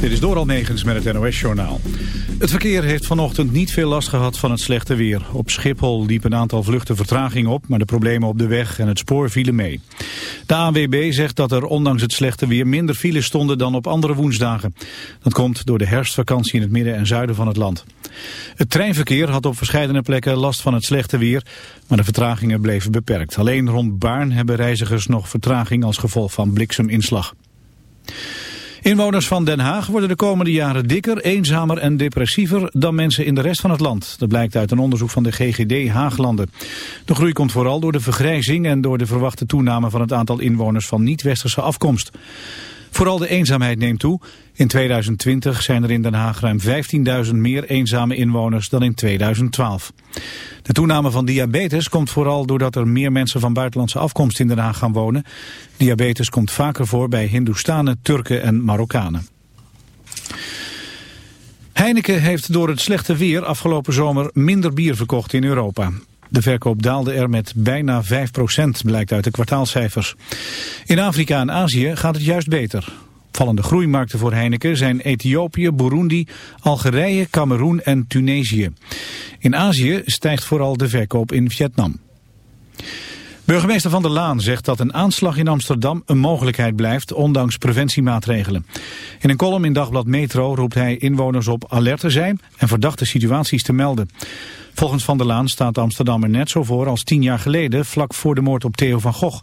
Dit is Doral Negens met het NOS-journaal. Het verkeer heeft vanochtend niet veel last gehad van het slechte weer. Op Schiphol liep een aantal vluchten vertraging op... maar de problemen op de weg en het spoor vielen mee. De ANWB zegt dat er ondanks het slechte weer... minder files stonden dan op andere woensdagen. Dat komt door de herfstvakantie in het midden en zuiden van het land. Het treinverkeer had op verschillende plekken last van het slechte weer... maar de vertragingen bleven beperkt. Alleen rond Baarn hebben reizigers nog vertraging... als gevolg van blikseminslag. Inwoners van Den Haag worden de komende jaren dikker, eenzamer en depressiever dan mensen in de rest van het land. Dat blijkt uit een onderzoek van de GGD Haaglanden. De groei komt vooral door de vergrijzing en door de verwachte toename van het aantal inwoners van niet-westerse afkomst. Vooral de eenzaamheid neemt toe. In 2020 zijn er in Den Haag ruim 15.000 meer eenzame inwoners dan in 2012. De toename van diabetes komt vooral doordat er meer mensen van buitenlandse afkomst in Den Haag gaan wonen. Diabetes komt vaker voor bij Hindoestanen, Turken en Marokkanen. Heineken heeft door het slechte weer afgelopen zomer minder bier verkocht in Europa. De verkoop daalde er met bijna 5%, blijkt uit de kwartaalcijfers. In Afrika en Azië gaat het juist beter. Vallende groeimarkten voor Heineken zijn Ethiopië, Burundi, Algerije, Cameroen en Tunesië. In Azië stijgt vooral de verkoop in Vietnam. Burgemeester Van der Laan zegt dat een aanslag in Amsterdam een mogelijkheid blijft, ondanks preventiemaatregelen. In een column in Dagblad Metro roept hij inwoners op alert te zijn en verdachte situaties te melden. Volgens Van der Laan staat Amsterdam er net zo voor als tien jaar geleden, vlak voor de moord op Theo van Gogh.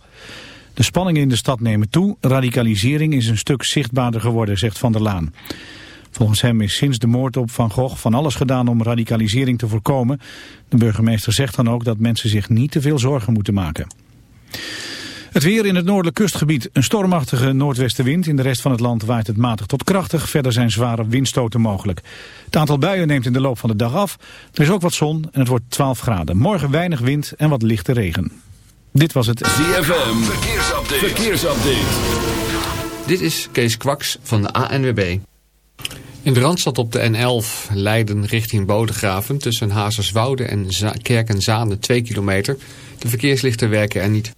De spanningen in de stad nemen toe, radicalisering is een stuk zichtbaarder geworden, zegt Van der Laan. Volgens hem is sinds de moord op Van Gogh van alles gedaan om radicalisering te voorkomen. De burgemeester zegt dan ook dat mensen zich niet te veel zorgen moeten maken. Het weer in het noordelijk kustgebied. Een stormachtige noordwestenwind. In de rest van het land waait het matig tot krachtig. Verder zijn zware windstoten mogelijk. Het aantal buien neemt in de loop van de dag af. Er is ook wat zon en het wordt 12 graden. Morgen weinig wind en wat lichte regen. Dit was het ZFM. Verkeersupdate. Verkeersupdate. Dit is Kees Kwaks van de ANWB. In de Randstad op de N11 Leiden richting Bodegraven... tussen Hazerswoude en Kerk en Zaande 2 kilometer. De verkeerslichten werken er niet.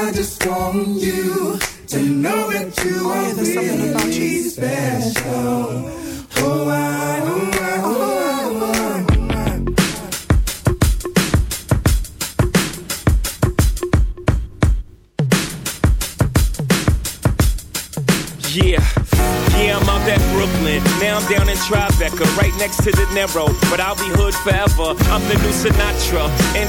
I just want you to know that you are really special. Oh, I, oh, I, oh, I, oh, I. Yeah, yeah, I'm out at Brooklyn. Now I'm down in Tribeca, right next to the Narrow. But I'll be hood forever. I'm the new Sinatra.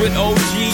with old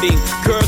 Girls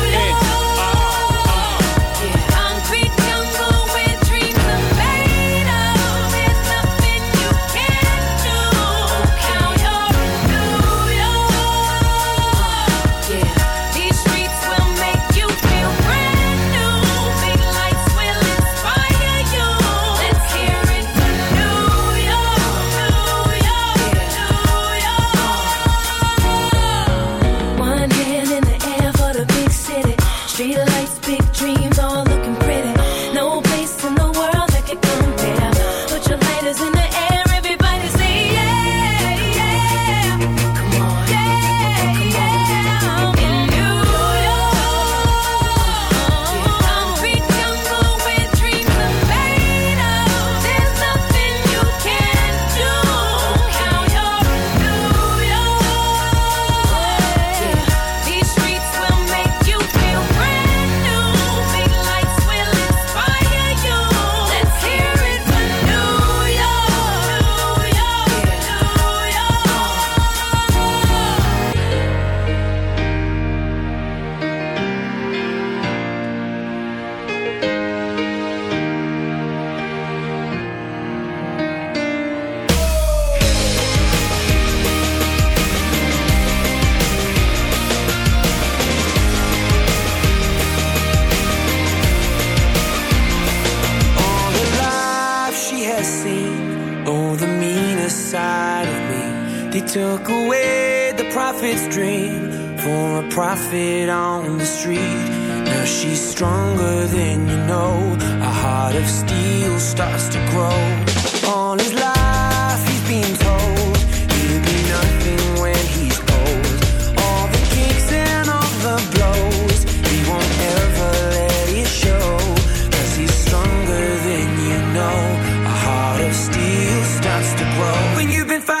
when you've been fighting.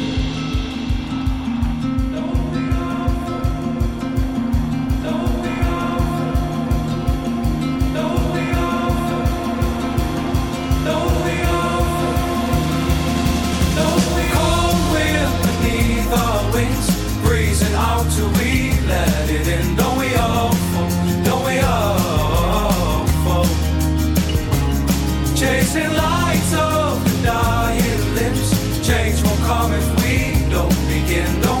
Chasing lights of the dying limbs. Change won't come if we don't begin. Don't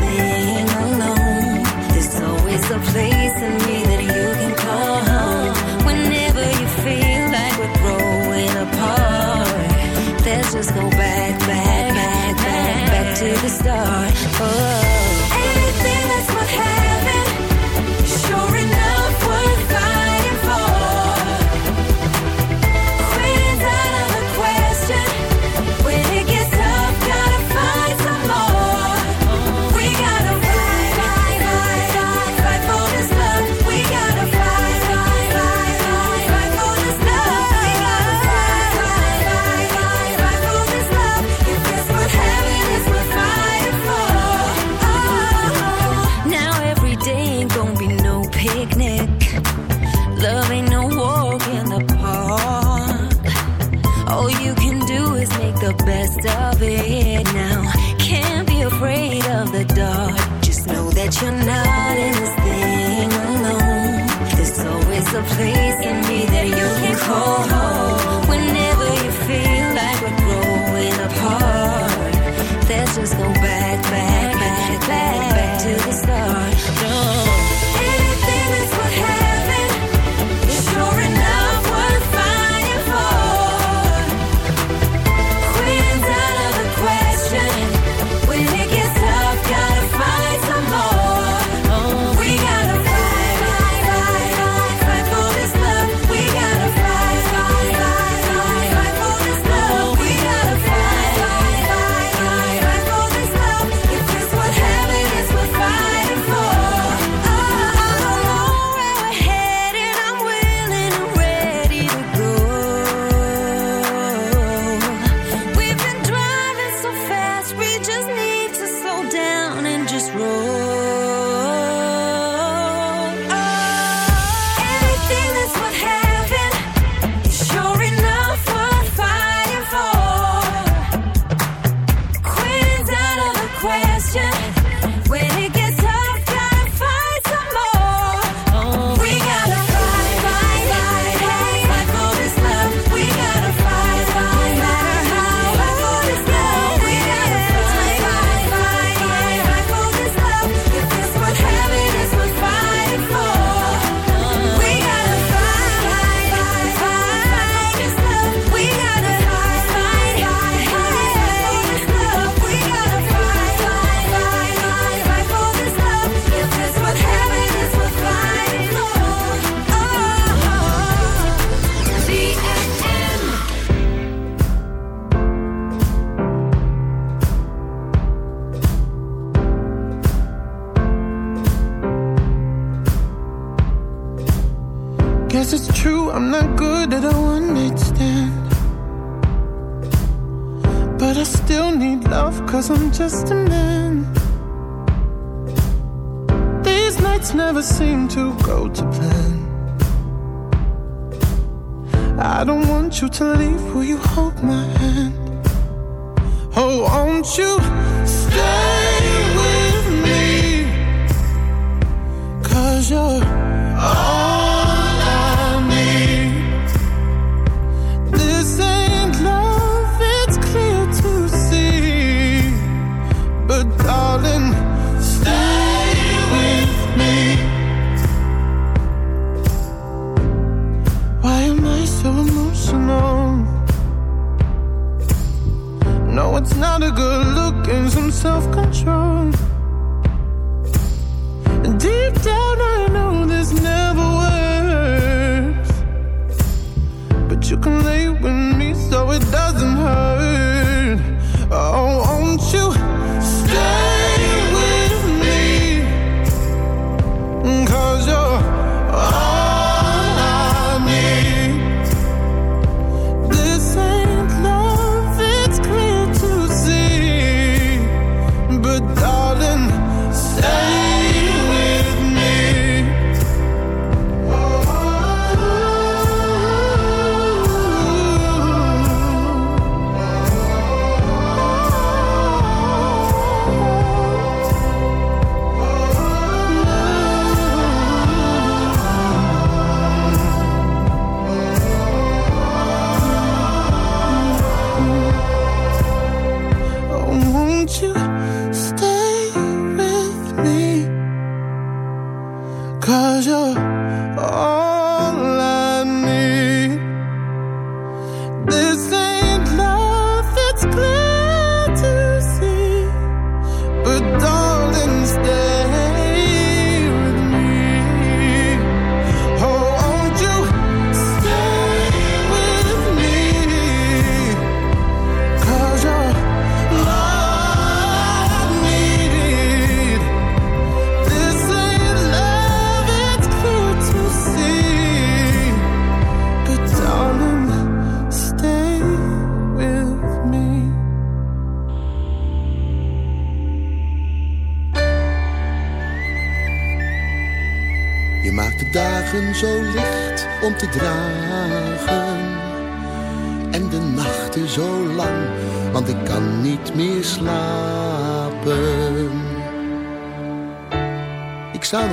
A a place in me that you can call home. Whenever you feel like we're growing apart, let's just go back, back, back, back, back to the start. Oh.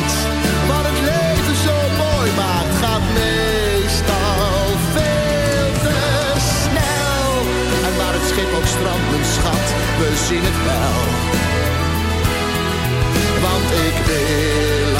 Want wat het leven zo mooi maakt, gaat meestal veel te snel. En waar het schip ook strandt, mijn schat, we zien het wel. Want ik wil